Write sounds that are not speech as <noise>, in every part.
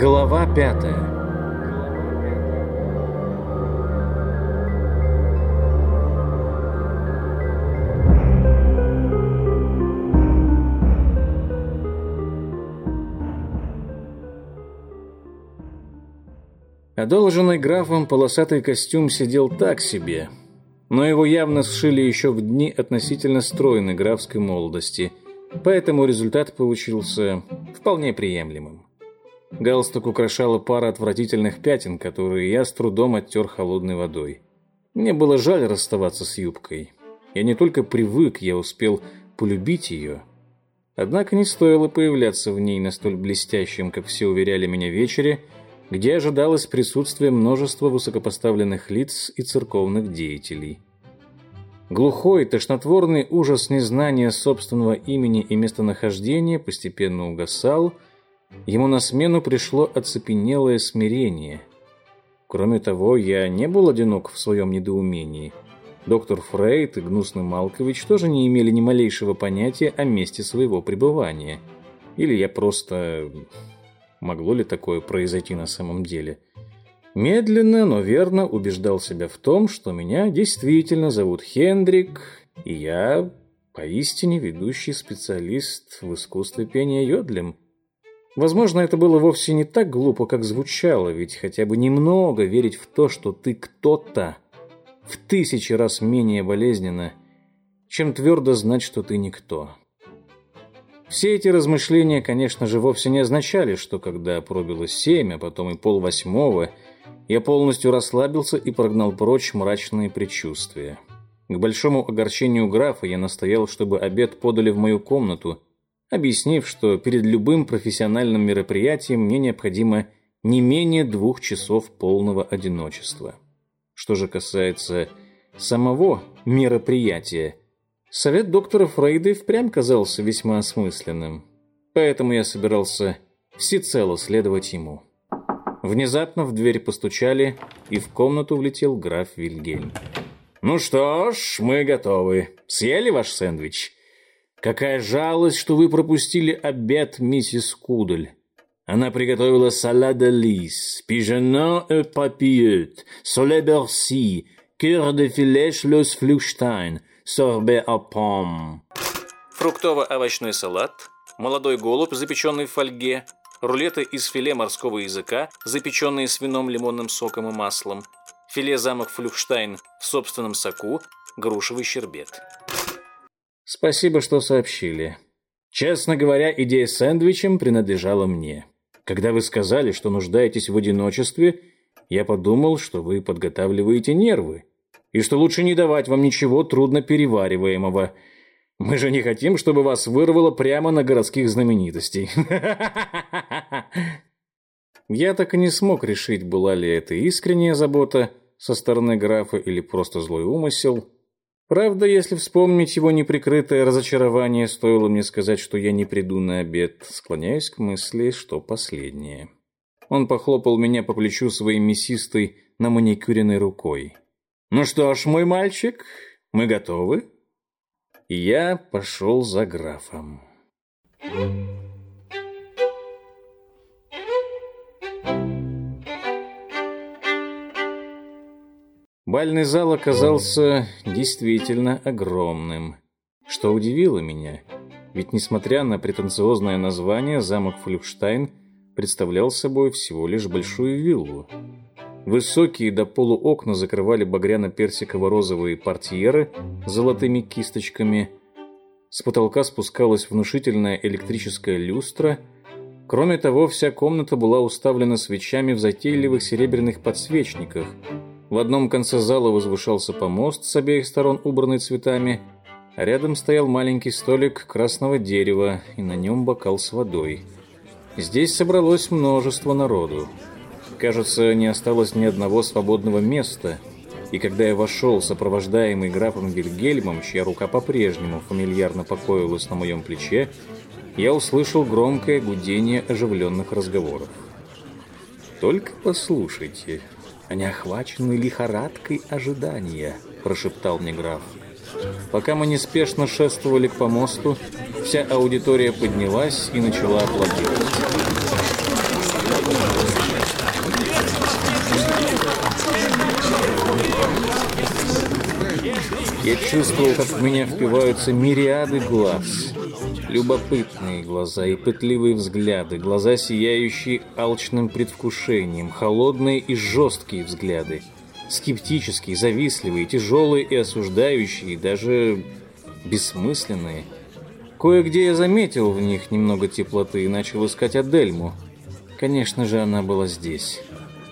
Глава пятая Одолженный графом полосатый костюм сидел так себе, но его явно сшили еще в дни относительно стройной графской молодости, поэтому результат получился вполне приемлемым. Галстук украшала пара отвратительных пятен, которые я с трудом оттер холодной водой. Мне было жаль расставаться с юбкой. Я не только привык, я успел полюбить ее. Однако не стоило появляться в ней на столь блестящем, как все уверяли меня, вечере, где ожидалось присутствие множества высокопоставленных лиц и церковных деятелей. Глухой, тошнотворный ужас незнания собственного имени и местонахождения постепенно угасал – Ему на смену пришло оцепенелое смирение. Кроме того, я не был одинок в своем недоумении. Доктор Фрейд и гнусный Малкович тоже не имели ни малейшего понятия о месте своего пребывания. Или я просто... Могло ли такое произойти на самом деле? Медленно, но верно убеждал себя в том, что меня действительно зовут Хендрик, и я поистине ведущий специалист в искусстве пения йодлем – Возможно, это было вовсе не так глупо, как звучало, ведь хотя бы немного верить в то, что ты кто-то, в тысячи раз менее болезненно, чем твердо знать, что ты никто. Все эти размышления, конечно же, вовсе не означали, что когда пробило семь, а потом и полвосьмого, я полностью расслабился и прогнал прочь мрачные предчувствия. К большому огорчению графа я настоял, чтобы обед подали в мою комнату – объяснив, что перед любым профессиональным мероприятием мне необходимо не менее двух часов полного одиночества. Что же касается самого мероприятия, совет доктора Фрейда впрямь казался весьма осмысленным, поэтому я собирался всецело следовать ему. Внезапно в дверь постучали, и в комнату влетел граф Вильгельм. «Ну что ж, мы готовы. Съели ваш сэндвич?» Какая жалость, что вы пропустили обед, миссис Кудель. Она приготовила салат де лис, пижено и папиет, соле берси, кюр де филеш лес флюштайн, сорбе а пом. Фруктово-овощной салат, молодой голубь, запеченный в фольге, рулеты из филе морского языка, запеченные с вином, лимонным соком и маслом, филе замок Флюхштайн в собственном соку, грушевый щербет. Спасибо, что сообщили. Честно говоря, идея с сэндвичем принадлежала мне. Когда вы сказали, что нуждаетесь в одиночестве, я подумал, что вы подготавливаете нервы, и что лучше не давать вам ничего трудно перевариваемого. Мы же не хотим, чтобы вас вырвало прямо на городских знаменитостей. <laughs> Я так и не смог решить, была ли это искренняя забота со стороны графа или просто злой умысел. Правда, если вспомнить его неприкрытое разочарование, стоило мне сказать, что я не приду на обед, склоняюсь к мысли, что последнее. Он похлопал меня по плечу своей мясистой на маникюренной рукой. «Ну что ж, мой мальчик, мы готовы?» И я пошел за графом. Thank you. Бальный зал оказался действительно огромным, что удивило меня, ведь несмотря на претенциозное название, замок Флюхштайн представлял собой всего лишь большую виллу. Высокие до полу окна закрывали багряно-персиково-розовые портьеры с золотыми кисточками. С потолка спускалась внушительная электрическая люстра. Кроме того, вся комната была уставлена свечами в затейливых серебряных подсвечниках – в одном конце зала возвышался помост с обеих сторон убранный цветами, рядом стоял маленький столик красного дерева и на нем бокал с водой. Здесь собралось множество народу. Кажется, не осталось ни одного свободного места, и когда я вошел, сопровождаемый графом Вильгельмом, чья рука по-прежнему фамильярно покоилась на моем плече, я услышал громкое гудение оживленных разговоров. «Только послушайте», они охвачены лихорадкой ожидания, прошептал мне граф. Пока мы неспешно шествовали к помосту, вся аудитория поднялась и начала аплодировать. Я чувствовал, как в меня впиваются мириады глаз. Любопытные глаза и пытливые взгляды, глаза, сияющие алчным предвкушением, холодные и жесткие взгляды, скептические, завистливые, тяжелые и осуждающие, даже бессмысленные. Кое-где я заметил в них немного теплоты и начал искать Адельму. Конечно же, она была здесь,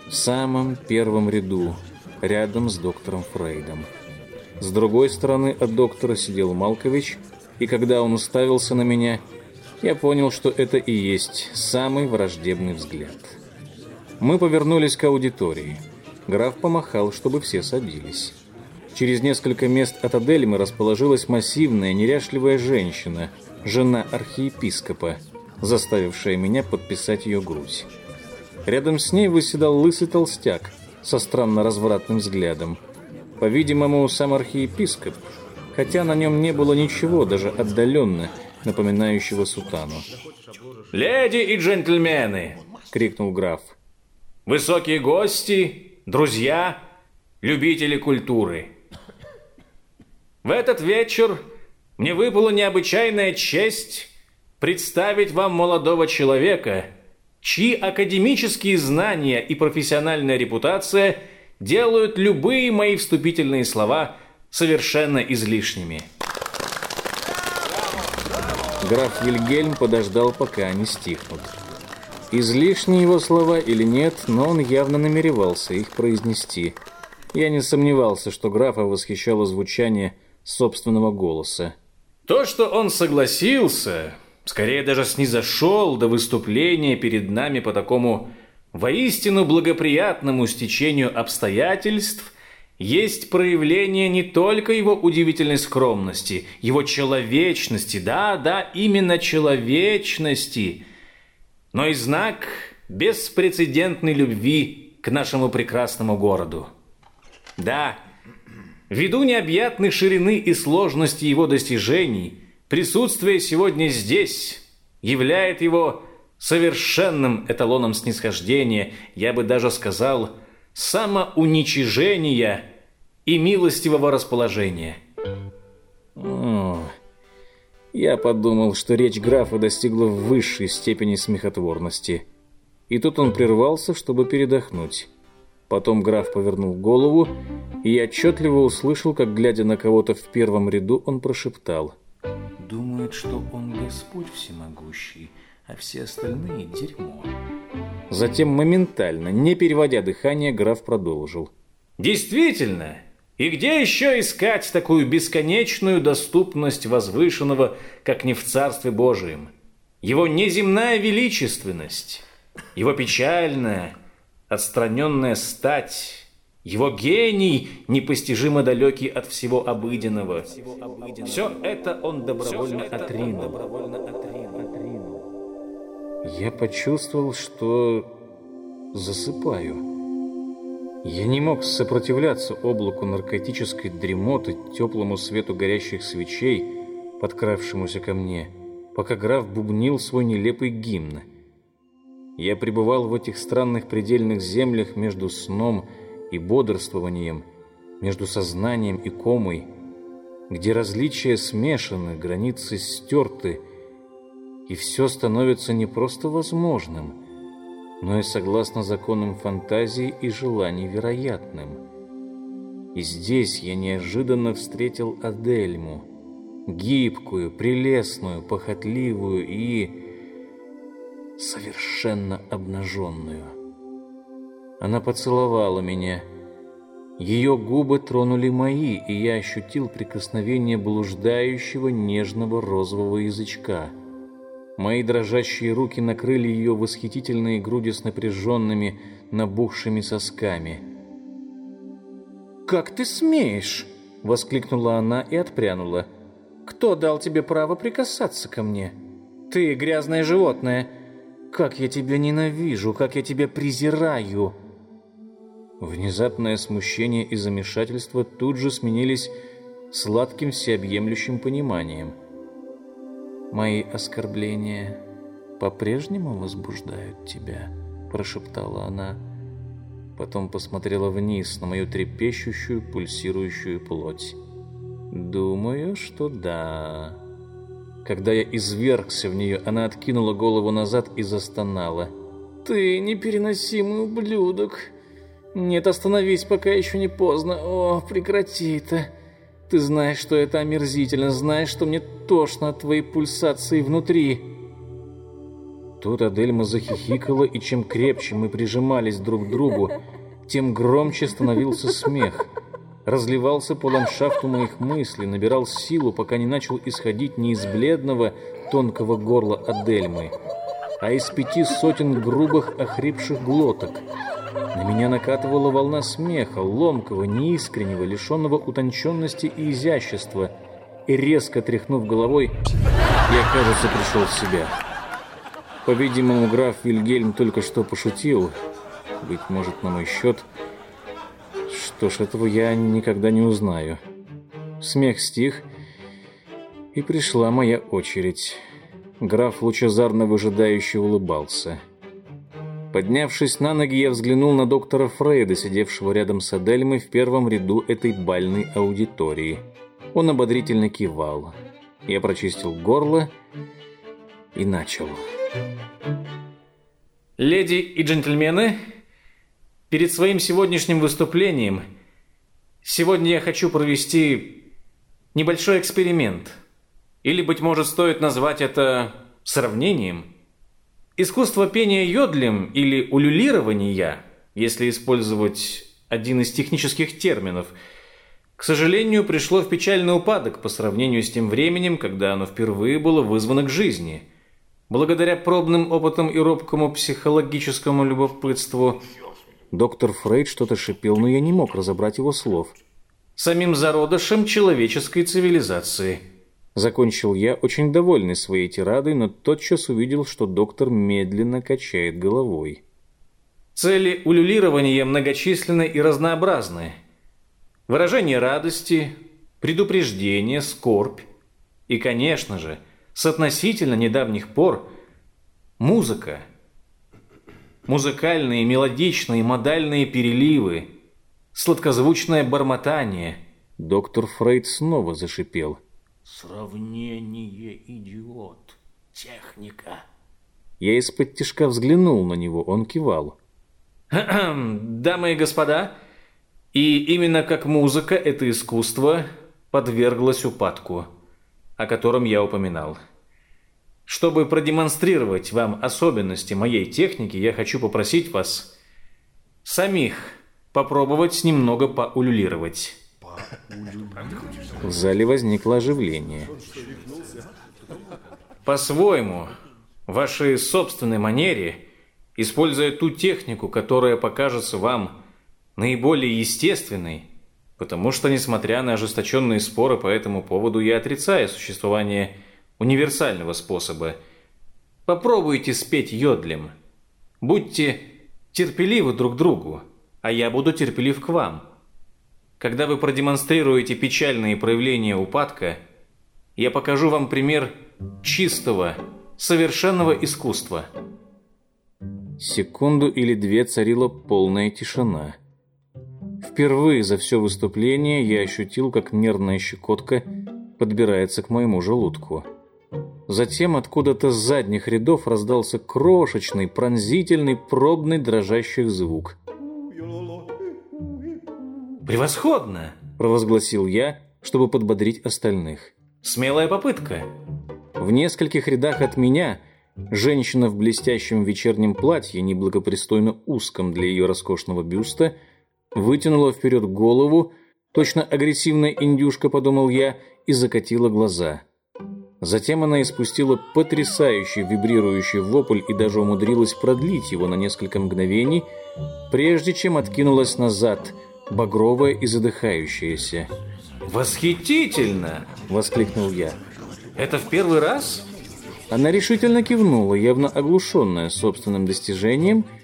в самом первом ряду, рядом с доктором Фрейдом. С другой стороны от доктора сидел Малкович, и когда он уставился на меня, я понял, что это и есть самый враждебный взгляд. Мы повернулись к аудитории. Граф помахал, чтобы все садились. Через несколько мест от Адельмы расположилась массивная, неряшливая женщина, жена архиепископа, заставившая меня подписать ее грудь. Рядом с ней выседал лысый толстяк со странно развратным взглядом. По-видимому, сам архиепископ, хотя на нем не было ничего, даже отдаленно напоминающего сутану. «Леди и джентльмены!» — крикнул граф. «Высокие гости, друзья, любители культуры!» В этот вечер мне выпала необычайная честь представить вам молодого человека, чьи академические знания и профессиональная репутация делают любые мои вступительные слова совершенно излишними. Граф Вильгельм подождал, пока они стихнут. Излишни его слова или нет, но он явно намеревался их произнести. Я не сомневался, что графа восхищало звучание собственного голоса. То, что он согласился, скорее даже снизошел до выступления перед нами по такому воистину благоприятному стечению обстоятельств, есть проявление не только его удивительной скромности, его человечности, да, да, именно человечности, но и знак беспрецедентной любви к нашему прекрасному городу. Да, Ввиду необъятной ширины и сложности его достижений, присутствие сегодня здесь являет его совершенным эталоном снисхождения, я бы даже сказал, самоуничижения и милостивого расположения. О, я подумал, что речь графа достигла высшей степени смехотворности. И тут он прервался, чтобы передохнуть. Потом граф повернул голову, и я отчетливо услышал, как, глядя на кого-то в первом ряду, он прошептал. «Думает, что он Господь всемогущий, а все остальные – дерьмо». Затем моментально, не переводя дыхание, граф продолжил. «Действительно, и где еще искать такую бесконечную доступность возвышенного, как не в Царстве Божием? Его неземная величественность, его печальная, отстраненная стать, его гений, непостижимо далекий от всего обыденного. Все это он добровольно отринул. Я почувствовал, что засыпаю. Я не мог сопротивляться облаку наркотической дремоты, теплому свету горящих свечей, подкравшемуся ко мне, пока граф бубнил свой нелепый гимн — я пребывал в этих странных предельных землях между сном и бодрствованием, между сознанием и комой, где различия смешаны, границы стерты, и все становится не просто возможным, но и согласно законам фантазии и желаний вероятным. И здесь я неожиданно встретил Адельму, гибкую, прелестную, похотливую и совершенно обнаженную. Она поцеловала меня. Ее губы тронули мои, и я ощутил прикосновение блуждающего нежного розового язычка. Мои дрожащие руки накрыли ее восхитительные груди с напряженными, набухшими сосками. «Как ты смеешь?» — воскликнула она и отпрянула. «Кто дал тебе право прикасаться ко мне? Ты грязное животное!» Как я тебя ненавижу, как я тебя презираю!» Внезапное смущение и замешательство тут же сменились сладким всеобъемлющим пониманием. «Мои оскорбления по-прежнему возбуждают тебя?» – прошептала она. Потом посмотрела вниз на мою трепещущую, пульсирующую плоть. Думаю, что да. Когда я извергся в нее, она откинула голову назад и застонала. Ты непереносимый ублюдок. Нет, остановись, пока еще не поздно. О, прекрати это. Ты знаешь, что это омерзительно, знаешь, что мне тошно от твоей пульсации внутри. Тут Адельма захихикала, и чем крепче мы прижимались друг к другу, тем громче становился смех. Разливался по ландшафту моих мыслей, набирал силу, пока не начал исходить не из бледного, тонкого горла Адельмы, а из пяти сотен грубых, охрипших глоток. На меня накатывала волна смеха, ломкого, неискреннего, лишенного утонченности и изящества, и резко тряхнув головой, я, кажется, пришел в себя. По-видимому, граф Вильгельм только что пошутил. Быть может, на мой счет. Что ж, этого я никогда не узнаю. Смех стих, и пришла моя очередь. Граф лучезарно выжидающе улыбался. Поднявшись на ноги, я взглянул на доктора Фрейда, сидевшего рядом с Адельмой в первом ряду этой бальной аудитории. Он ободрительно кивал. Я прочистил горло и начал. Леди и джентльмены, перед своим сегодняшним выступлением сегодня я хочу провести небольшой эксперимент. Или, быть может, стоит назвать это сравнением. Искусство пения йодлем или улюлирования, если использовать один из технических терминов, к сожалению, пришло в печальный упадок по сравнению с тем временем, когда оно впервые было вызвано к жизни – Благодаря пробным опытам и робкому психологическому любопытству доктор Фрейд что-то шипел, но я не мог разобрать его слов. Самим зародышем человеческой цивилизации. Закончил я, очень довольный своей тирадой, но тотчас увидел, что доктор медленно качает головой. Цели улюлирования многочисленны и разнообразны. Выражение радости, предупреждение, скорбь и, конечно же, с относительно недавних пор музыка. Музыкальные, мелодичные, модальные переливы, сладкозвучное бормотание. Доктор Фрейд снова зашипел. Сравнение идиот. Техника. Я из-под тишка взглянул на него, он кивал. Дамы и господа, и именно как музыка это искусство подверглось упадку о котором я упоминал. Чтобы продемонстрировать вам особенности моей техники, я хочу попросить вас самих попробовать немного поулюлировать. В зале возникло оживление. По-своему, вашей собственной манере, используя ту технику, которая покажется вам наиболее естественной, Потому что, несмотря на ожесточенные споры по этому поводу, я отрицаю существование универсального способа. Попробуйте спеть йодлем. Будьте терпеливы друг другу, а я буду терпелив к вам. Когда вы продемонстрируете печальные проявления упадка, я покажу вам пример чистого, совершенного искусства. Секунду или две царила полная тишина. Впервые за все выступление я ощутил, как нервная щекотка подбирается к моему желудку. Затем откуда-то с задних рядов раздался крошечный, пронзительный, пробный дрожащий звук. «Превосходно!» – провозгласил я, чтобы подбодрить остальных. «Смелая попытка!» В нескольких рядах от меня женщина в блестящем вечернем платье, неблагопристойно узком для ее роскошного бюста – вытянула вперед голову, точно агрессивная индюшка, подумал я, и закатила глаза. Затем она испустила потрясающий вибрирующий вопль и даже умудрилась продлить его на несколько мгновений, прежде чем откинулась назад, багровая и задыхающаяся. «Восхитительно!» – воскликнул я. «Это в первый раз?» Она решительно кивнула, явно оглушенная собственным достижением –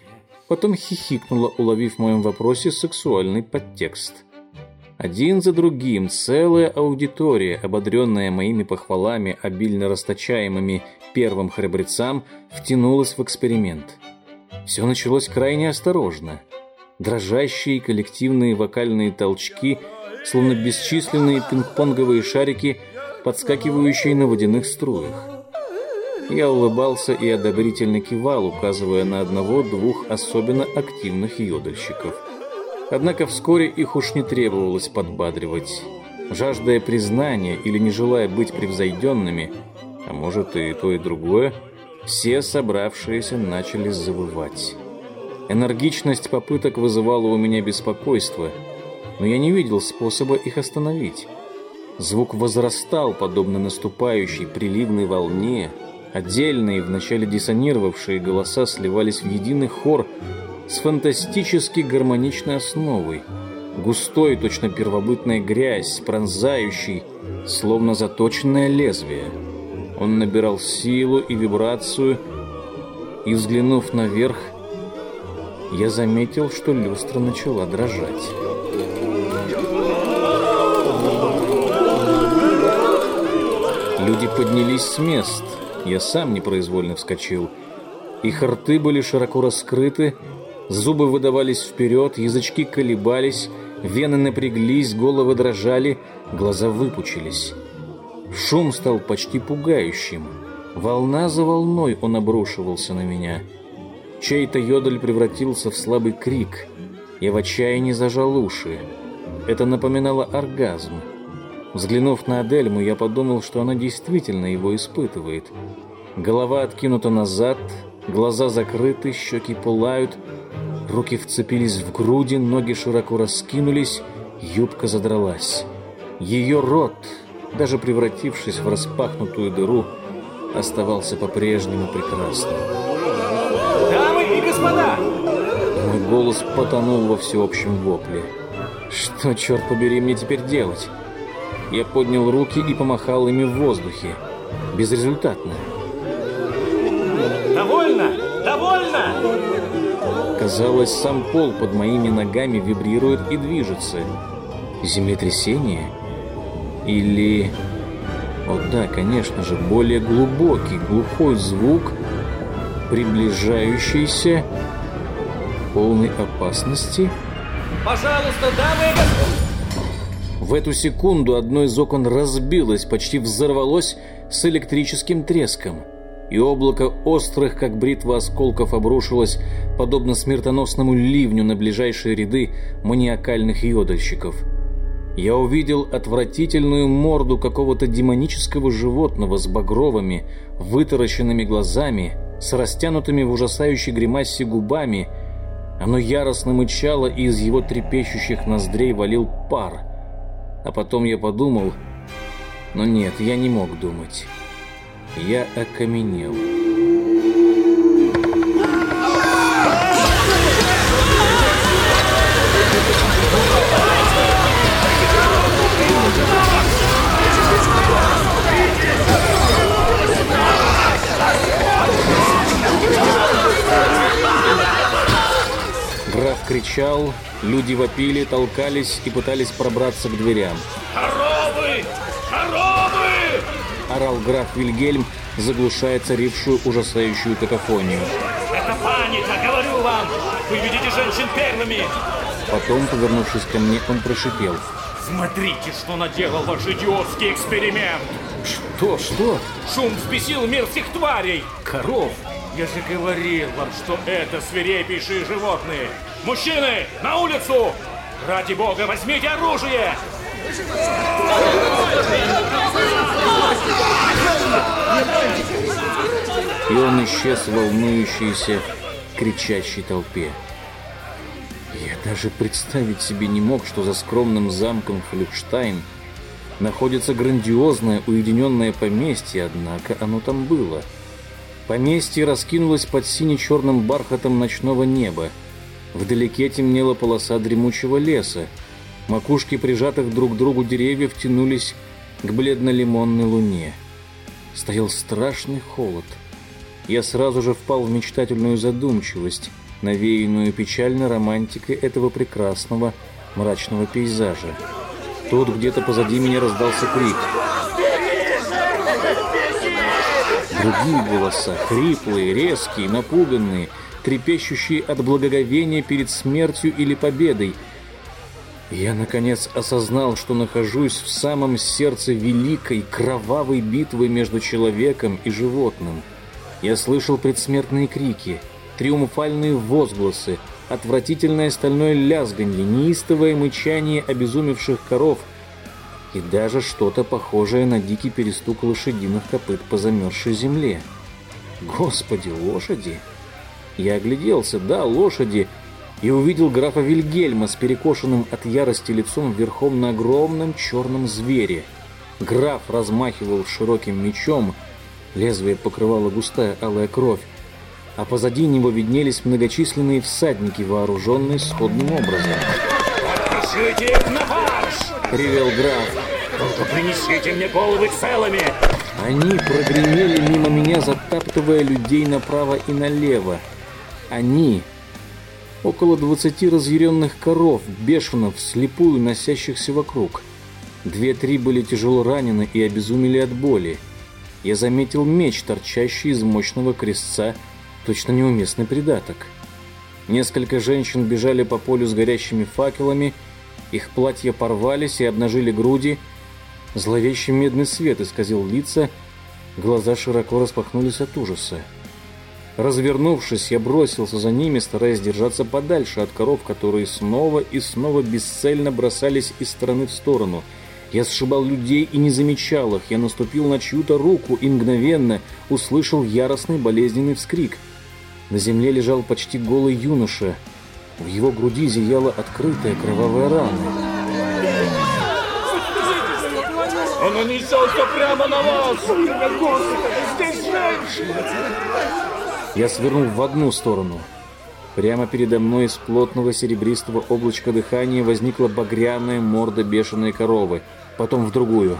потом хихикнула, уловив в моем вопросе сексуальный подтекст. Один за другим целая аудитория, ободренная моими похвалами, обильно расточаемыми первым храбрецам, втянулась в эксперимент. Все началось крайне осторожно. Дрожащие коллективные вокальные толчки словно бесчисленные пинг-понговые шарики, подскакивающие на водяных струях. Я улыбался и одобрительно кивал, указывая на одного-двух особенно активных йодальщиков. Однако вскоре их уж не требовалось подбадривать. Жаждая признания или не желая быть превзойденными, а может и то и другое, все собравшиеся начали завывать. Энергичность попыток вызывала у меня беспокойство, но я не видел способа их остановить. Звук возрастал, подобно наступающей приливной волне, Отдельные, вначале диссонировавшие голоса сливались в единый хор с фантастически гармоничной основой. Густой, точно первобытная грязь, пронзающий, словно заточенное лезвие. Он набирал силу и вибрацию, и, взглянув наверх, я заметил, что люстра начала дрожать. Люди поднялись с мест — я сам непроизвольно вскочил. Их рты были широко раскрыты, зубы выдавались вперед, язычки колебались, вены напряглись, головы дрожали, глаза выпучились. Шум стал почти пугающим. Волна за волной он обрушивался на меня. Чей-то йодль превратился в слабый крик. Я в отчаянии зажал уши. Это напоминало оргазм. Взглянув на Адельму, я подумал, что она действительно его испытывает. Голова откинута назад, глаза закрыты, щеки пылают, руки вцепились в груди, ноги широко раскинулись, юбка задралась. Ее рот, даже превратившись в распахнутую дыру, оставался по-прежнему прекрасным. «Дамы и господа!» Мой голос потонул во всеобщем вопле. «Что, черт побери, мне теперь делать?» Я поднял руки и помахал ими в воздухе. Безрезультатно. «Довольно! Довольно!» Казалось, сам пол под моими ногами вибрирует и движется. Землетрясение? Или... О да, конечно же, более глубокий, глухой звук, приближающийся, полной опасности. «Пожалуйста, дамы и господа!» В эту секунду одно из окон разбилось, почти взорвалось с электрическим треском, и облако острых, как бритва осколков, обрушилось, подобно смертоносному ливню на ближайшие ряды маниакальных йодальщиков. Я увидел отвратительную морду какого-то демонического животного с багровыми, вытаращенными глазами, с растянутыми в ужасающей гримасе губами. Оно яростно мычало, и из его трепещущих ноздрей валил пар — а потом я подумал, но нет, я не мог думать. Я окаменел. Граф кричал, Люди вопили, толкались и пытались пробраться к дверям. «Коровы! Коровы!» Орал граф Вильгельм, заглушая царившую ужасающую какофонию. «Это паника, говорю вам! Вы видите женщин первыми!» Потом, повернувшись ко мне, он прошипел. «Смотрите, что наделал ваш идиотский эксперимент!» «Что, что?» «Шум взбесил мир всех тварей!» «Коров!» «Я же говорил вам, что это свирепейшие животные! Мужчины, на улицу! Ради бога, возьмите оружие! И он исчез в волнующейся, кричащей толпе. Я даже представить себе не мог, что за скромным замком Флюкштайн находится грандиозное уединенное поместье, однако оно там было. Поместье раскинулось под сине-черным бархатом ночного неба, Вдалеке темнела полоса дремучего леса. Макушки прижатых друг к другу деревьев тянулись к бледно-лимонной луне. Стоял страшный холод. Я сразу же впал в мечтательную задумчивость, навеянную печальной романтикой этого прекрасного мрачного пейзажа. Тут где-то позади меня раздался крик. Другие голоса, хриплые, резкие, напуганные – трепещущие от благоговения перед смертью или победой. Я, наконец, осознал, что нахожусь в самом сердце великой кровавой битвы между человеком и животным. Я слышал предсмертные крики, триумфальные возгласы, отвратительное стальное лязганье, неистовое мычание обезумевших коров и даже что-то похожее на дикий перестук лошадиных копыт по замерзшей земле. Господи, лошади! Я огляделся, да, лошади — и увидел графа Вильгельма с перекошенным от ярости лицом верхом на огромном черном звере. Граф размахивал широким мечом, лезвие покрывало густая алая кровь, а позади него виднелись многочисленные всадники, вооруженные сходным образом. «Пошлите их на марш!» — ревел граф. «Только принесите мне головы целыми!» Они прогремели мимо меня, затаптывая людей направо и налево. Они Около двадцати разъяренных коров, бешено, вслепую носящихся вокруг. Две-три были тяжело ранены и обезумели от боли. Я заметил меч, торчащий из мощного крестца, точно неуместный придаток. Несколько женщин бежали по полю с горящими факелами, их платья порвались и обнажили груди. Зловещий медный свет исказил лица, глаза широко распахнулись от ужаса. Развернувшись, я бросился за ними, стараясь держаться подальше от коров, которые снова и снова бесцельно бросались из стороны в сторону. Я сшибал людей и не замечал их. Я наступил на чью-то руку и мгновенно услышал яростный болезненный вскрик. На земле лежал почти голый юноша. В его груди зияла открытая кровавая рана. Он несется прямо на вас! Здесь женщина! Я свернул в одну сторону. Прямо передо мной из плотного серебристого облачка дыхания возникла багряная морда бешеной коровы, потом в другую.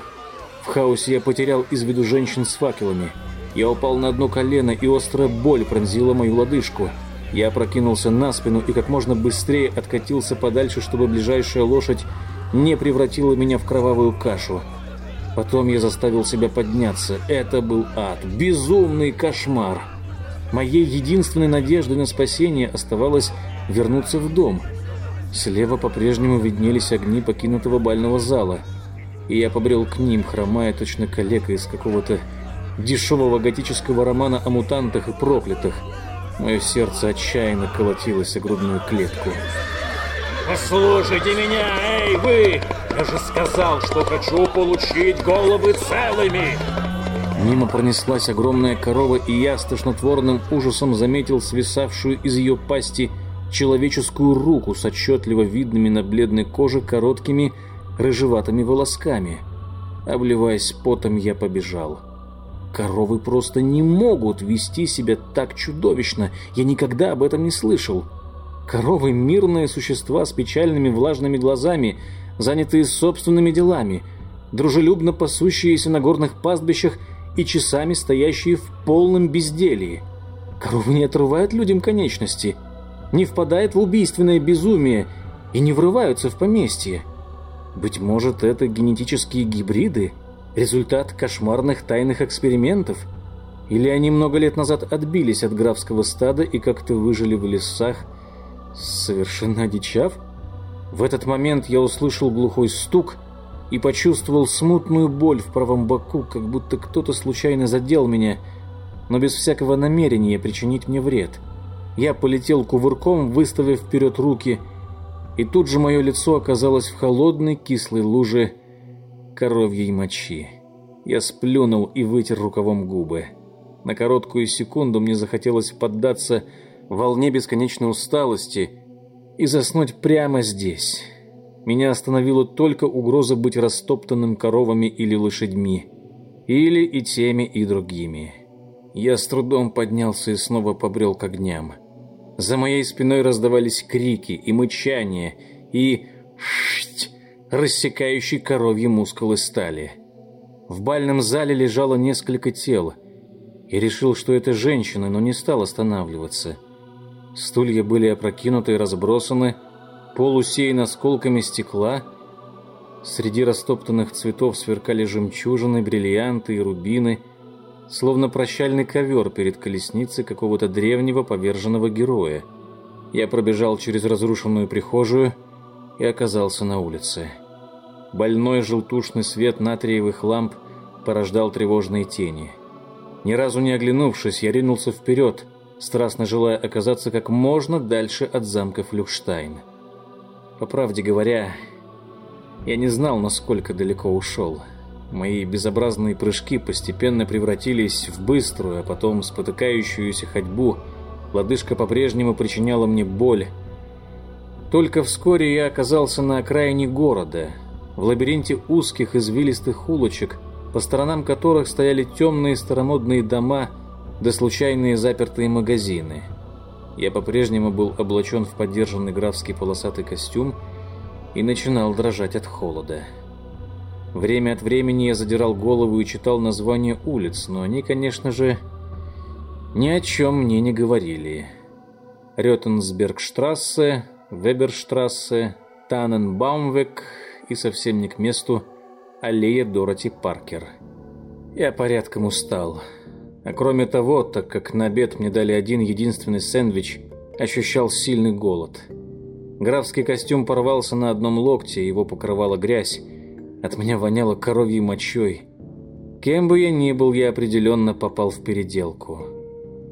В хаосе я потерял из виду женщин с факелами. Я упал на одно колено, и острая боль пронзила мою лодыжку. Я опрокинулся на спину и как можно быстрее откатился подальше, чтобы ближайшая лошадь не превратила меня в кровавую кашу. Потом я заставил себя подняться. Это был ад. Безумный кошмар. Моей единственной надеждой на спасение оставалось вернуться в дом. Слева по-прежнему виднелись огни покинутого бального зала, и я побрел к ним, хромая точно калека из какого-то дешевого готического романа о мутантах и проклятых. Мое сердце отчаянно колотилось о грудную клетку. «Послушайте меня, эй, вы! Я же сказал, что хочу получить головы целыми!» Мимо пронеслась огромная корова, и я с тошнотворным ужасом заметил свисавшую из ее пасти человеческую руку с отчетливо видными на бледной коже короткими рыжеватыми волосками. Обливаясь потом, я побежал. Коровы просто не могут вести себя так чудовищно. Я никогда об этом не слышал. Коровы — мирные существа с печальными влажными глазами, занятые собственными делами, дружелюбно пасущиеся на горных пастбищах — и часами стоящие в полном безделии. Коровы не отрывают людям конечности, не впадают в убийственное безумие и не врываются в поместье. Быть может, это генетические гибриды, результат кошмарных тайных экспериментов? Или они много лет назад отбились от графского стада и как-то выжили в лесах, совершенно одичав? В этот момент я услышал глухой стук – и почувствовал смутную боль в правом боку, как будто кто-то случайно задел меня, но без всякого намерения причинить мне вред. Я полетел кувырком, выставив вперед руки, и тут же мое лицо оказалось в холодной кислой луже коровьей мочи. Я сплюнул и вытер рукавом губы. На короткую секунду мне захотелось поддаться волне бесконечной усталости и заснуть прямо здесь, меня остановила только угроза быть растоптанным коровами или лошадьми. Или и теми, и другими. Я с трудом поднялся и снова побрел к огням. За моей спиной раздавались крики и мычания, и шть, рассекающие коровьи мускулы стали. В бальном зале лежало несколько тел. Я решил, что это женщины, но не стал останавливаться. Стулья были опрокинуты и разбросаны, Пол усеян осколками стекла. Среди растоптанных цветов сверкали жемчужины, бриллианты и рубины, словно прощальный ковер перед колесницей какого-то древнего поверженного героя. Я пробежал через разрушенную прихожую и оказался на улице. Больной желтушный свет натриевых ламп порождал тревожные тени. Ни разу не оглянувшись, я ринулся вперед, страстно желая оказаться как можно дальше от замка Флюхштайн. По правде говоря, я не знал, насколько далеко ушел. Мои безобразные прыжки постепенно превратились в быструю, а потом спотыкающуюся ходьбу. Лодыжка по-прежнему причиняла мне боль. Только вскоре я оказался на окраине города, в лабиринте узких извилистых улочек, по сторонам которых стояли темные старомодные дома да случайные запертые магазины. Я по-прежнему был облачен в поддержанный графский полосатый костюм и начинал дрожать от холода. Время от времени я задирал голову и читал названия улиц, но они, конечно же, ни о чем мне не говорили. Рётенсбергштрассе, Веберштрассе, Таненбаумвек и совсем не к месту аллея Дороти Паркер. Я порядком устал. А кроме того, так как на обед мне дали один единственный сэндвич, ощущал сильный голод. Графский костюм порвался на одном локте, его покрывала грязь. От меня воняло коровьей мочой. Кем бы я ни был, я определенно попал в переделку.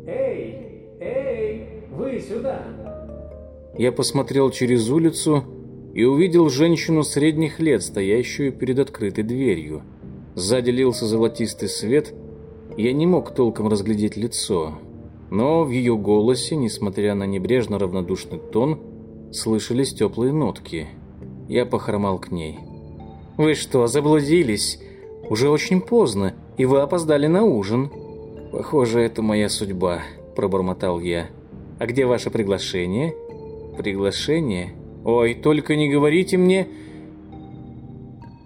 «Эй, эй, вы сюда!» Я посмотрел через улицу и увидел женщину средних лет, стоящую перед открытой дверью. Сзади лился золотистый свет. Я не мог толком разглядеть лицо, но в ее голосе, несмотря на небрежно равнодушный тон, слышались теплые нотки. Я похромал к ней. «Вы что, заблудились? Уже очень поздно, и вы опоздали на ужин». «Похоже, это моя судьба», – пробормотал я. «А где ваше приглашение?» «Приглашение? Ой, только не говорите мне...»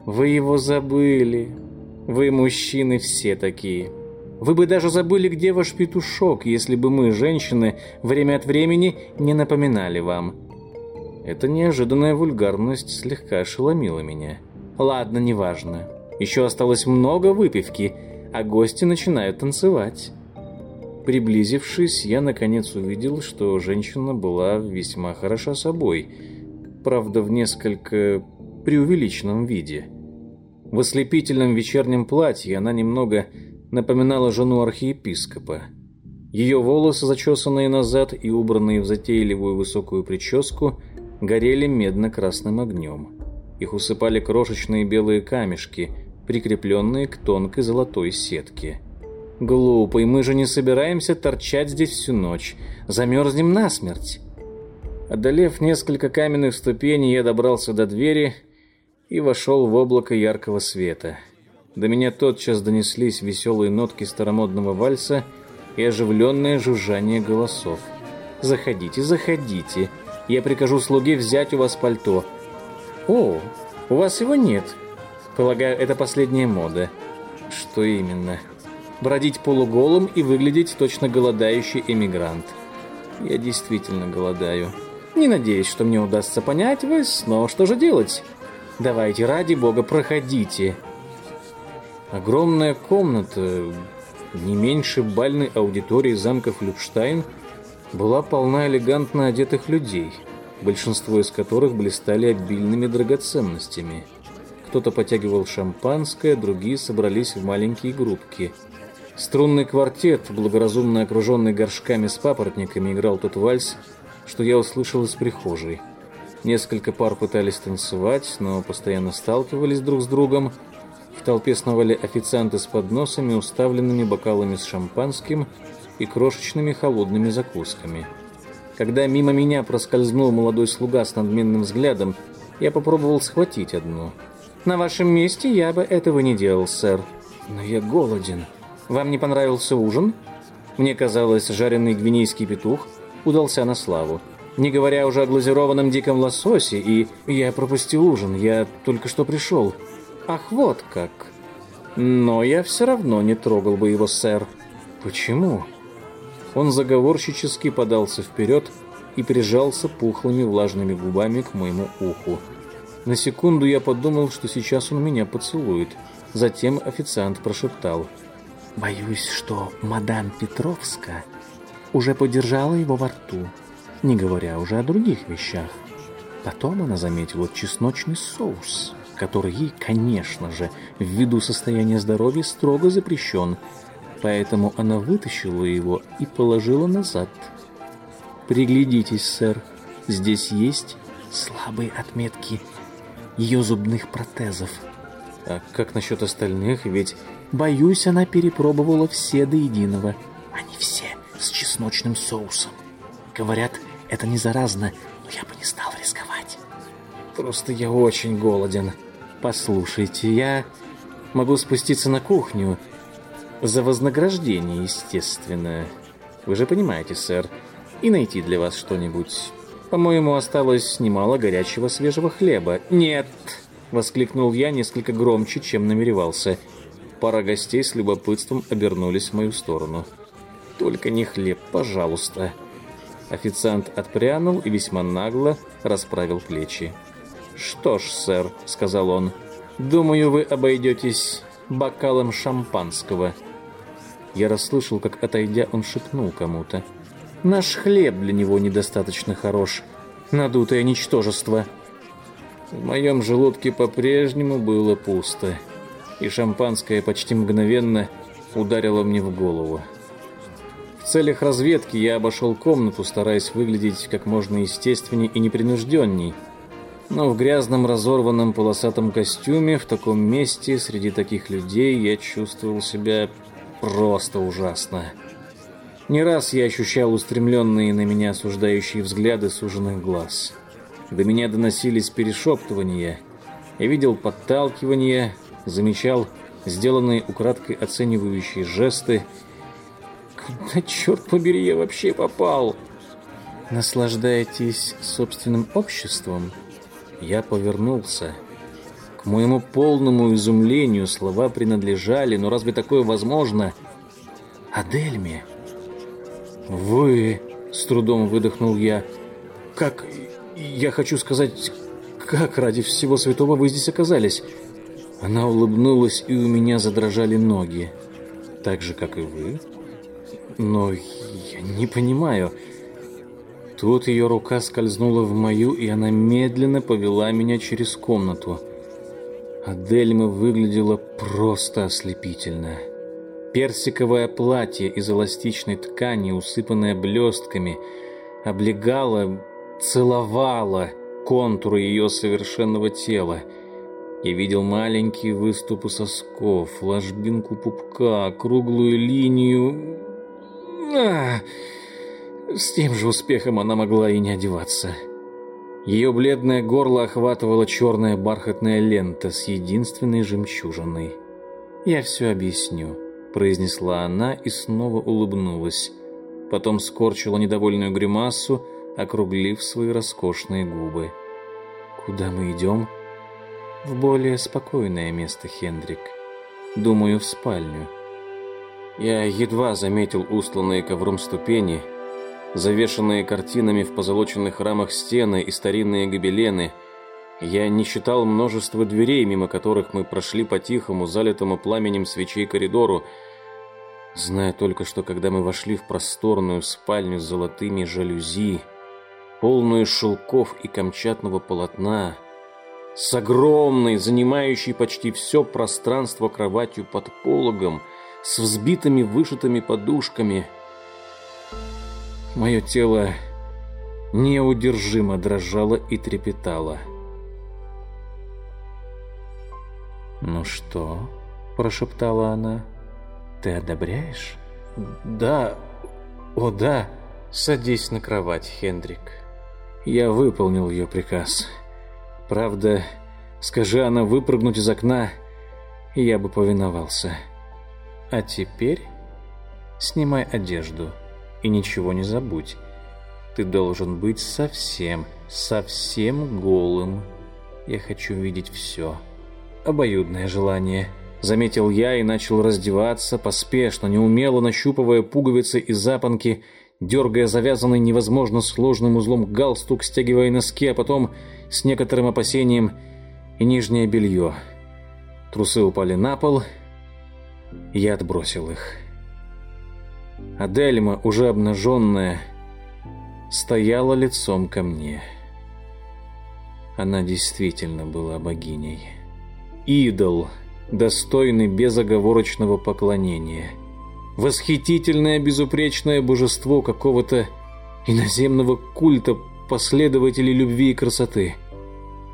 «Вы его забыли. Вы, мужчины, все такие. Вы бы даже забыли, где ваш петушок, если бы мы, женщины, время от времени не напоминали вам». Эта неожиданная вульгарность слегка ошеломила меня. Ладно, неважно. Еще осталось много выпивки, а гости начинают танцевать. Приблизившись, я наконец увидел, что женщина была весьма хороша собой, правда, в несколько преувеличенном виде. В ослепительном вечернем платье она немного напоминала жену архиепископа. Ее волосы, зачесанные назад и убранные в затейливую высокую прическу, горели медно-красным огнем. Их усыпали крошечные белые камешки, прикрепленные к тонкой золотой сетке. «Глупый, мы же не собираемся торчать здесь всю ночь. Замерзнем насмерть». Одолев несколько каменных ступеней, я добрался до двери и вошел в облако яркого света. До меня тотчас донеслись веселые нотки старомодного вальса и оживленное жужжание голосов. «Заходите, заходите. Я прикажу слуге взять у вас пальто. «О, у вас его нет. Полагаю, это последняя мода». «Что именно?» «Бродить полуголым и выглядеть точно голодающий эмигрант». «Я действительно голодаю. Не надеюсь, что мне удастся понять вас, но что же делать? Давайте, ради бога, проходите». Огромная комната, не меньше бальной аудитории замка Флюпштайн, была полна элегантно одетых людей – большинство из которых блистали обильными драгоценностями. Кто-то потягивал шампанское, другие собрались в маленькие группки. Струнный квартет, благоразумно окруженный горшками с папоротниками, играл тот вальс, что я услышал из прихожей. Несколько пар пытались танцевать, но постоянно сталкивались друг с другом. В толпе сновали официанты с подносами, уставленными бокалами с шампанским и крошечными холодными закусками. Когда мимо меня проскользнул молодой слуга с надменным взглядом, я попробовал схватить одну. «На вашем месте я бы этого не делал, сэр. Но я голоден. Вам не понравился ужин?» Мне казалось, жареный гвинейский петух удался на славу. Не говоря уже о глазированном диком лососе, и я пропустил ужин, я только что пришел. Ах, вот как. Но я все равно не трогал бы его, сэр. Почему? Он заговорщически подался вперед и прижался пухлыми влажными губами к моему уху. На секунду я подумал, что сейчас он меня поцелует. Затем официант прошептал. «Боюсь, что мадам Петровска уже подержала его во рту, не говоря уже о других вещах». Потом она заметила чесночный соус, который ей, конечно же, ввиду состояния здоровья строго запрещен, поэтому она вытащила его и положила назад. Приглядитесь, сэр, здесь есть слабые отметки ее зубных протезов. А как насчет остальных? Ведь, боюсь, она перепробовала все до единого. Они все с соусом. Говорят, это не заразно, но я бы не стал рисковать. Просто я очень голоден. Послушайте, я могу спуститься на кухню. За вознаграждение, естественно. Вы же понимаете, сэр. И найти для вас что-нибудь. По-моему, осталось немало горячего свежего хлеба. Нет! Воскликнул я несколько громче, чем намеревался. Пара гостей с любопытством обернулись в мою сторону. Только не хлеб, пожалуйста. Официант отпрянул и весьма нагло расправил плечи. «Что ж, сэр», — сказал он, — «думаю, вы обойдетесь бокалом шампанского». Я расслышал, как, отойдя, он шепнул кому-то. «Наш хлеб для него недостаточно хорош. Надутое ничтожество». В моем желудке по-прежнему было пусто, и шампанское почти мгновенно ударило мне в голову. В целях разведки я обошел комнату, стараясь выглядеть как можно естественней и непринужденней. Но в грязном разорванном полосатом костюме, в таком месте, среди таких людей, я чувствовал себя просто ужасно. Не раз я ощущал устремленные на меня осуждающие взгляды суженных глаз. До меня доносились перешептывания. Я видел подталкивания, замечал сделанные украдкой оценивающие жесты Куда, черт побери, я вообще попал? Наслаждаетесь собственным обществом? Я повернулся. К моему полному изумлению слова принадлежали, но разве такое возможно? Адельме. Вы, с трудом выдохнул я. Как, я хочу сказать, как ради всего святого вы здесь оказались? Она улыбнулась, и у меня задрожали ноги. Так же, как и вы? Но я не понимаю. Тут ее рука скользнула в мою, и она медленно повела меня через комнату. Адельма выглядела просто ослепительно. Персиковое платье из эластичной ткани, усыпанное блестками, облегало, целовало контуры ее совершенного тела. Я видел маленькие выступы сосков, ложбинку пупка, круглую линию с тем же успехом она могла и не одеваться. Ее бледное горло охватывала черная бархатная лента с единственной жемчужиной. «Я все объясню», — произнесла она и снова улыбнулась. Потом скорчила недовольную гримасу, округлив свои роскошные губы. «Куда мы идем?» «В более спокойное место, Хендрик. Думаю, в спальню». Я едва заметил устланные ковром ступени, завешенные картинами в позолоченных рамах стены и старинные гобелены. Я не считал множество дверей, мимо которых мы прошли по тихому, залитому пламенем свечей коридору, зная только, что когда мы вошли в просторную спальню с золотыми жалюзи, полную шелков и камчатного полотна, с огромной, занимающей почти все пространство кроватью под пологом, с взбитыми вышитыми подушками. Мое тело неудержимо дрожало и трепетало. «Ну что?» – прошептала она. «Ты одобряешь?» «Да, о да, садись на кровать, Хендрик». Я выполнил ее приказ. Правда, скажи она выпрыгнуть из окна, я бы повиновался. А теперь снимай одежду и ничего не забудь. Ты должен быть совсем, совсем голым. Я хочу видеть все. Обоюдное желание. Заметил я и начал раздеваться, поспешно, неумело нащупывая пуговицы и запонки, дергая завязанный невозможно сложным узлом галстук, стягивая носки, а потом с некоторым опасением и нижнее белье. Трусы упали на пол — я отбросил их. Адельма, уже обнаженная, стояла лицом ко мне. Она действительно была богиней. Идол, достойный безоговорочного поклонения. Восхитительное безупречное божество какого-то иноземного культа последователей любви и красоты.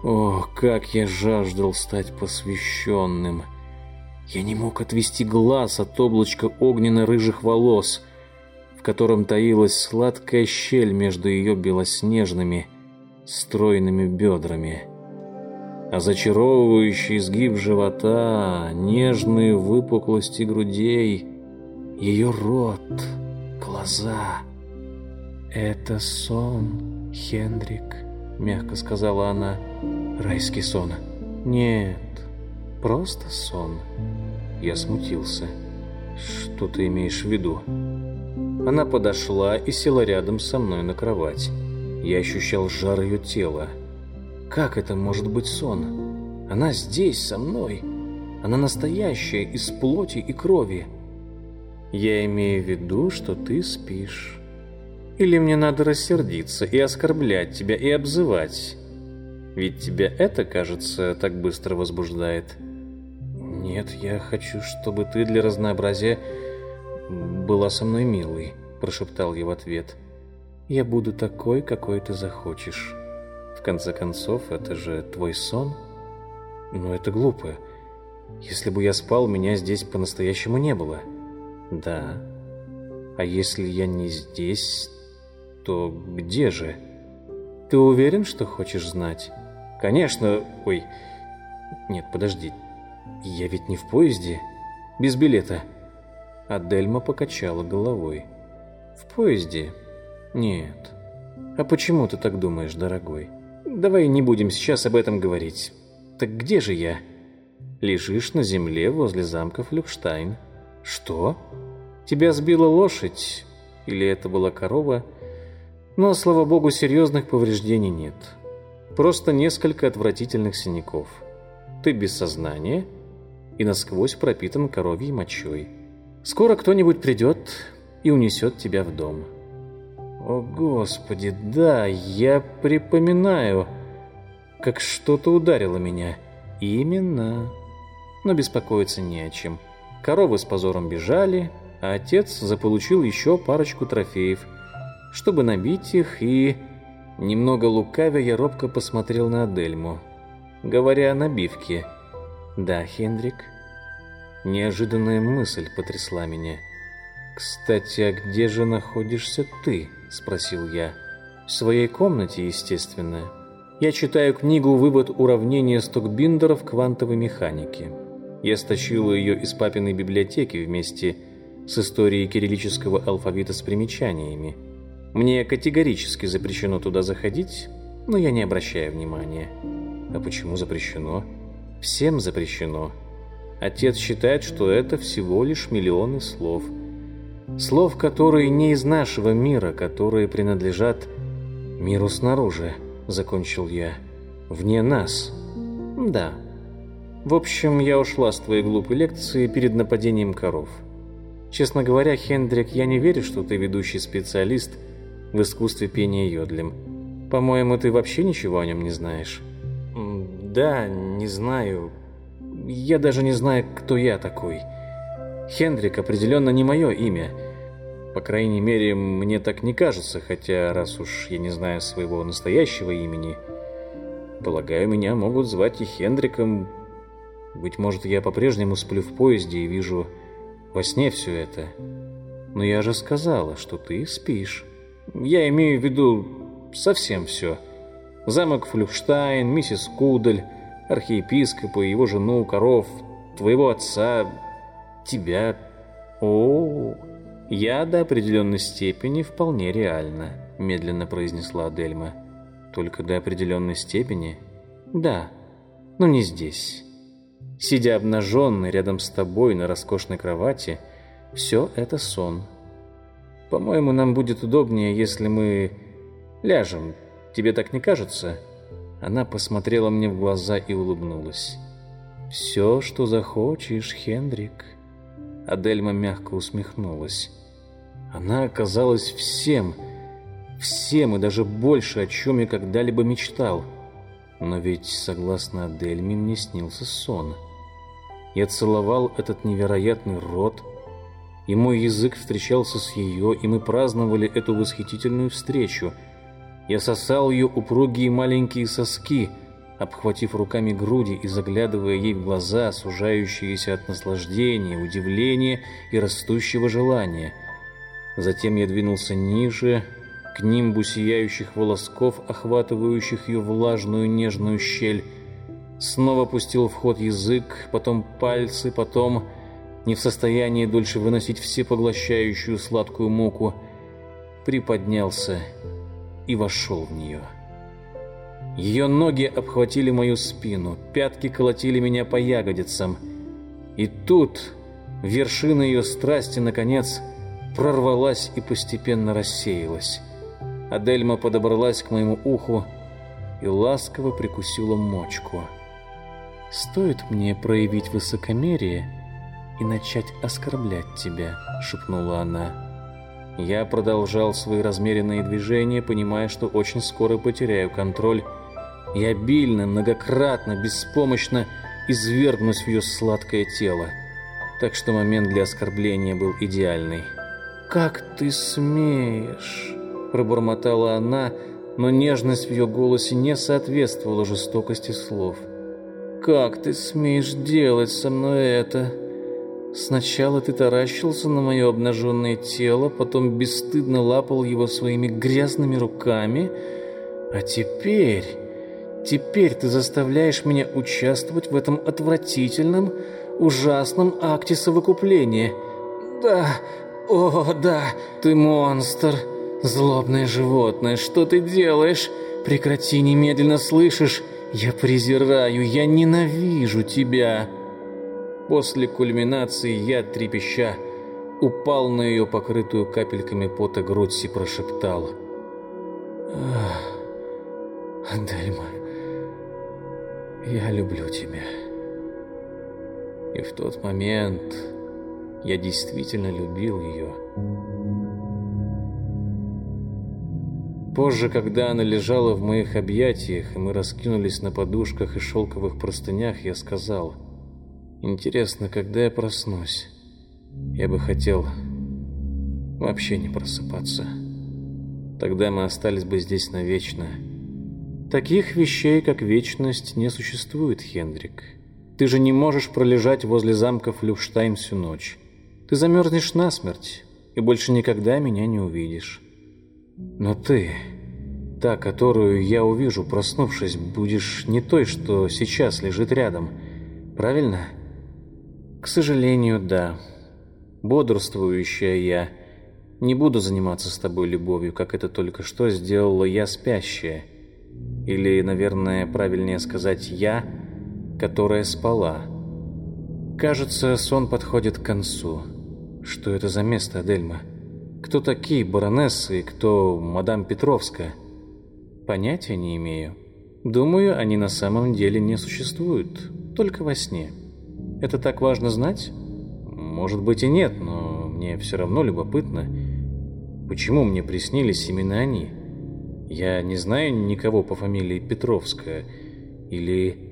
О, как я жаждал стать посвященным! Я не мог отвести глаз от облачка огненно-рыжих волос, в котором таилась сладкая щель между ее белоснежными, стройными бедрами. А зачаровывающий изгиб живота, нежные выпуклости грудей, ее рот, глаза. «Это сон, Хендрик», — мягко сказала она. «Райский сон». «Нет, просто сон». Я смутился. «Что ты имеешь в виду?» Она подошла и села рядом со мной на кровать. Я ощущал жар ее тела. Как это может быть сон? Она здесь, со мной. Она настоящая, из плоти и крови. Я имею в виду, что ты спишь. Или мне надо рассердиться и оскорблять тебя, и обзывать? Ведь тебя это, кажется, так быстро возбуждает. Нет, я хочу, чтобы ты для разнообразия была со мной милой, прошептал я в ответ. Я буду такой, какой ты захочешь. В конце концов, это же твой сон. Но это глупо. Если бы я спал, меня здесь по-настоящему не было. Да. А если я не здесь, то где же? Ты уверен, что хочешь знать? Конечно. Ой. Нет, подожди. Я ведь не в поезде. Без билета. Адельма покачала головой. В поезде? Нет. А почему ты так думаешь, дорогой? Давай не будем сейчас об этом говорить. Так где же я? Лежишь на земле возле замка Флюхштайн. Что? Тебя сбила лошадь? Или это была корова? Но, слава богу, серьезных повреждений нет. Просто несколько отвратительных синяков. Ты без сознания и насквозь пропитан коровьей мочой. Скоро кто-нибудь придет и унесет тебя в дом. О, Господи, да, я припоминаю, как что-то ударило меня. Именно. Но беспокоиться не о чем. Коровы с позором бежали, а отец заполучил еще парочку трофеев, чтобы набить их и... Немного лукавя я робко посмотрел на Адельму, говоря о набивке. «Да, Хендрик». Неожиданная мысль потрясла меня. «Кстати, а где же находишься ты?» – спросил я. «В своей комнате, естественно. Я читаю книгу «Вывод уравнения Стокбиндера в квантовой механике». Я стащил ее из папиной библиотеки вместе с историей кириллического алфавита с примечаниями. Мне категорически запрещено туда заходить, но я не обращаю внимания. А почему запрещено? Всем запрещено. Отец считает, что это всего лишь миллионы слов. Слов, которые не из нашего мира, которые принадлежат миру снаружи, закончил я. Вне нас. Да. В общем, я ушла с твоей глупой лекции перед нападением коров. Честно говоря, Хендрик, я не верю, что ты ведущий специалист в искусстве пения йодлем. По-моему, ты вообще ничего о нем не знаешь. Да, не знаю. Я даже не знаю, кто я такой. Хендрик определенно не мое имя. По крайней мере, мне так не кажется, хотя раз уж я не знаю своего настоящего имени, полагаю, меня могут звать и Хендриком. Быть может, я по-прежнему сплю в поезде и вижу во сне все это. Но я же сказала, что ты спишь. Я имею в виду совсем все. Замок Флюхштайн, миссис Кудель, архиепископа, его жену, коров, твоего отца, тебя. О, я до определенной степени вполне реально, медленно произнесла Адельма. Только до определенной степени? Да, но не здесь. Сидя обнаженный рядом с тобой на роскошной кровати, все это сон. По-моему, нам будет удобнее, если мы ляжем. Тебе так не кажется?» Она посмотрела мне в глаза и улыбнулась. «Все, что захочешь, Хендрик». Адельма мягко усмехнулась. Она оказалась всем, всем и даже больше, о чем я когда-либо мечтал. Но ведь, согласно Адельме, мне снился сон. Я целовал этот невероятный рот, и мой язык встречался с ее, и мы праздновали эту восхитительную встречу. Я сосал ее упругие маленькие соски, обхватив руками груди и заглядывая ей в глаза, сужающиеся от наслаждения, удивления и растущего желания. Затем я двинулся ниже, к нимбу сияющих волосков, охватывающих ее влажную нежную щель. Снова пустил в ход язык, потом пальцы, потом, не в состоянии дольше выносить всепоглощающую сладкую муку, приподнялся и вошел в нее. Ее ноги обхватили мою спину, пятки колотили меня по ягодицам. И тут вершина ее страсти, наконец, прорвалась и постепенно рассеялась. Адельма подобралась к моему уху и ласково прикусила мочку. «Стоит мне проявить высокомерие и начать оскорблять тебя», — шепнула она. Я продолжал свои размеренные движения, понимая, что очень скоро потеряю контроль, и обильно, многократно, беспомощно извергнусь в ее сладкое тело. Так что момент для оскорбления был идеальный. «Как ты смеешь!» пробормотала она, но нежность в ее голосе не соответствовала жестокости слов. «Как ты смеешь делать со мной это? Сначала ты таращился на мое обнаженное тело, потом бесстыдно лапал его своими грязными руками, а теперь... Теперь ты заставляешь меня участвовать в этом отвратительном, ужасном акте совокупления. Да, о, да, ты монстр!» «Злобное животное, что ты делаешь? Прекрати немедленно, слышишь? Я презираю, я ненавижу тебя!» После кульминации я, трепеща, упал на ее покрытую капельками пота грудь и прошептал. «Ах, я люблю тебя». И в тот момент я действительно любил ее. Позже, когда она лежала в моих объятиях, и мы раскинулись на подушках и шелковых простынях, я сказал, «Интересно, когда я проснусь? Я бы хотел вообще не просыпаться. Тогда мы остались бы здесь навечно». «Таких вещей, как вечность, не существует, Хендрик. Ты же не можешь пролежать возле замка Флюхштайн всю ночь. Ты замерзнешь насмерть и больше никогда меня не увидишь». Но ты, та, которую я увижу, проснувшись, будешь не той, что сейчас лежит рядом. Правильно? К сожалению, да. Бодрствующая я. Не буду заниматься с тобой любовью, как это только что сделала я спящая. Или, наверное, правильнее сказать «я», которая спала. Кажется, сон подходит к концу. Что это за место, Адельма? Кто такие баронессы и кто мадам Петровская? Понятия не имею. Думаю, они на самом деле не существуют, только во сне. Это так важно знать? Может быть и нет, но мне все равно любопытно, почему мне приснились именно они. Я не знаю никого по фамилии Петровская или...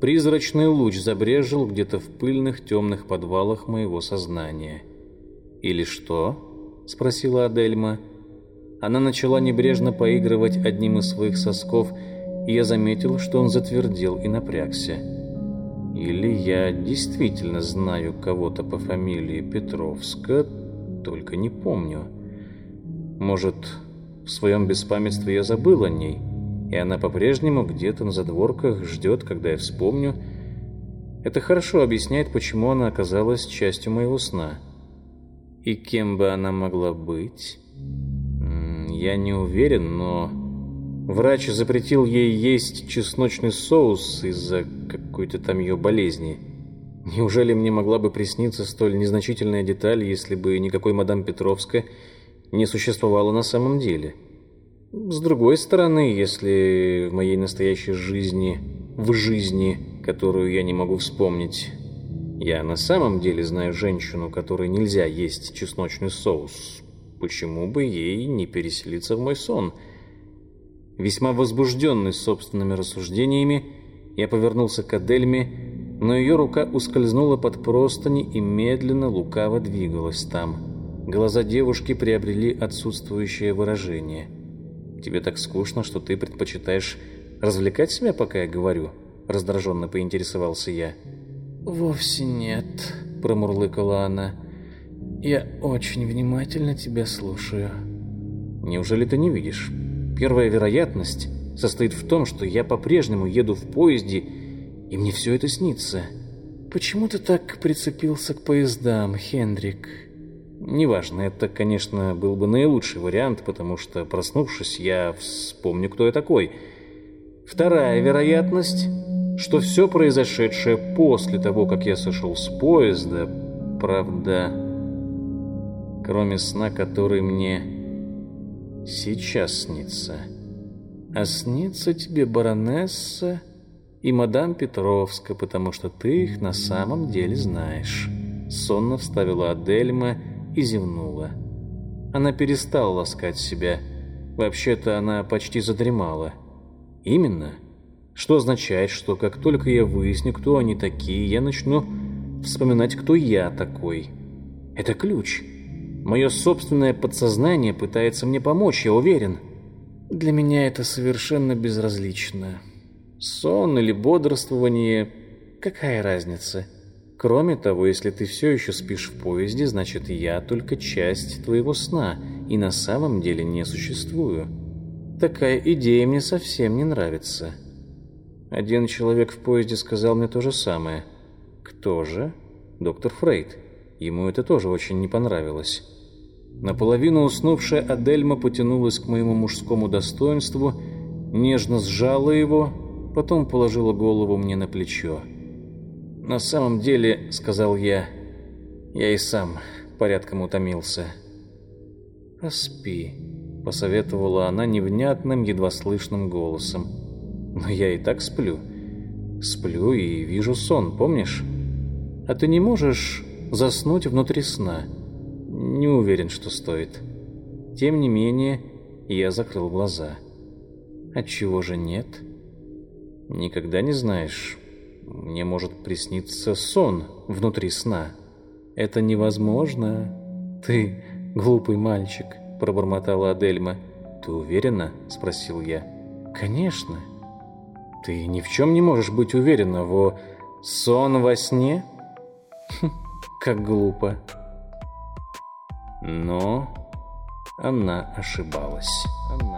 Призрачный луч забрежил где-то в пыльных темных подвалах моего сознания. Или что? — спросила Адельма. Она начала небрежно поигрывать одним из своих сосков, и я заметил, что он затвердел и напрягся. Или я действительно знаю кого-то по фамилии Петровска, только не помню. Может, в своем беспамятстве я забыл о ней, и она по-прежнему где-то на задворках ждет, когда я вспомню. Это хорошо объясняет, почему она оказалась частью моего сна. И кем бы она могла быть? Я не уверен, но... Врач запретил ей есть чесночный соус из-за какой-то там ее болезни. Неужели мне могла бы присниться столь незначительная деталь, если бы никакой мадам Петровская не существовала на самом деле? С другой стороны, если в моей настоящей жизни, в жизни, которую я не могу вспомнить, я на самом деле знаю женщину, которой нельзя есть чесночный соус. Почему бы ей не переселиться в мой сон? Весьма возбужденный собственными рассуждениями, я повернулся к Адельме, но ее рука ускользнула под простыни и медленно, лукаво двигалась там. Глаза девушки приобрели отсутствующее выражение. «Тебе так скучно, что ты предпочитаешь развлекать себя, пока я говорю?» Раздраженно поинтересовался я. «Вовсе нет», — промурлыкала она. «Я очень внимательно тебя слушаю». «Неужели ты не видишь? Первая вероятность состоит в том, что я по-прежнему еду в поезде и мне все это снится. Почему ты так прицепился к поездам, Хендрик? Неважно, это, конечно, был бы наилучший вариант, потому что, проснувшись, я вспомню, кто я такой. Вторая вероятность, что все произошедшее после того, как я сошел с поезда, правда, кроме сна, который мне сейчас снится. А снится тебе, баронесса, и мадам Петровска, потому что ты их на самом деле знаешь». Сонно вставила Адельма и зевнула. Она перестала ласкать себя. Вообще-то она почти задремала. «Именно. Что означает, что как только я выясню, кто они такие, я начну вспоминать, кто я такой. Это ключ. Мое собственное подсознание пытается мне помочь, я уверен. Для меня это совершенно безразлично». Сон или бодрствование – какая разница? Кроме того, если ты все еще спишь в поезде, значит, я только часть твоего сна и на самом деле не существую. Такая идея мне совсем не нравится. Один человек в поезде сказал мне то же самое. Кто же? Доктор Фрейд. Ему это тоже очень не понравилось. Наполовину уснувшая Адельма потянулась к моему мужскому достоинству, нежно сжала его потом положила голову мне на плечо. «На самом деле, — сказал я, — я и сам порядком утомился». «Поспи», — посоветовала она невнятным, едва слышным голосом. «Но я и так сплю. Сплю и вижу сон, помнишь? А ты не можешь заснуть внутри сна?» «Не уверен, что стоит». Тем не менее, я закрыл глаза. «Отчего же нет?» Никогда не знаешь. Мне может присниться сон внутри сна. Это невозможно. Ты глупый мальчик, пробормотала Адельма. Ты уверена? спросил я. Конечно. Ты ни в чем не можешь быть уверена во сон во сне? Хм, как глупо. Но она ошибалась. Она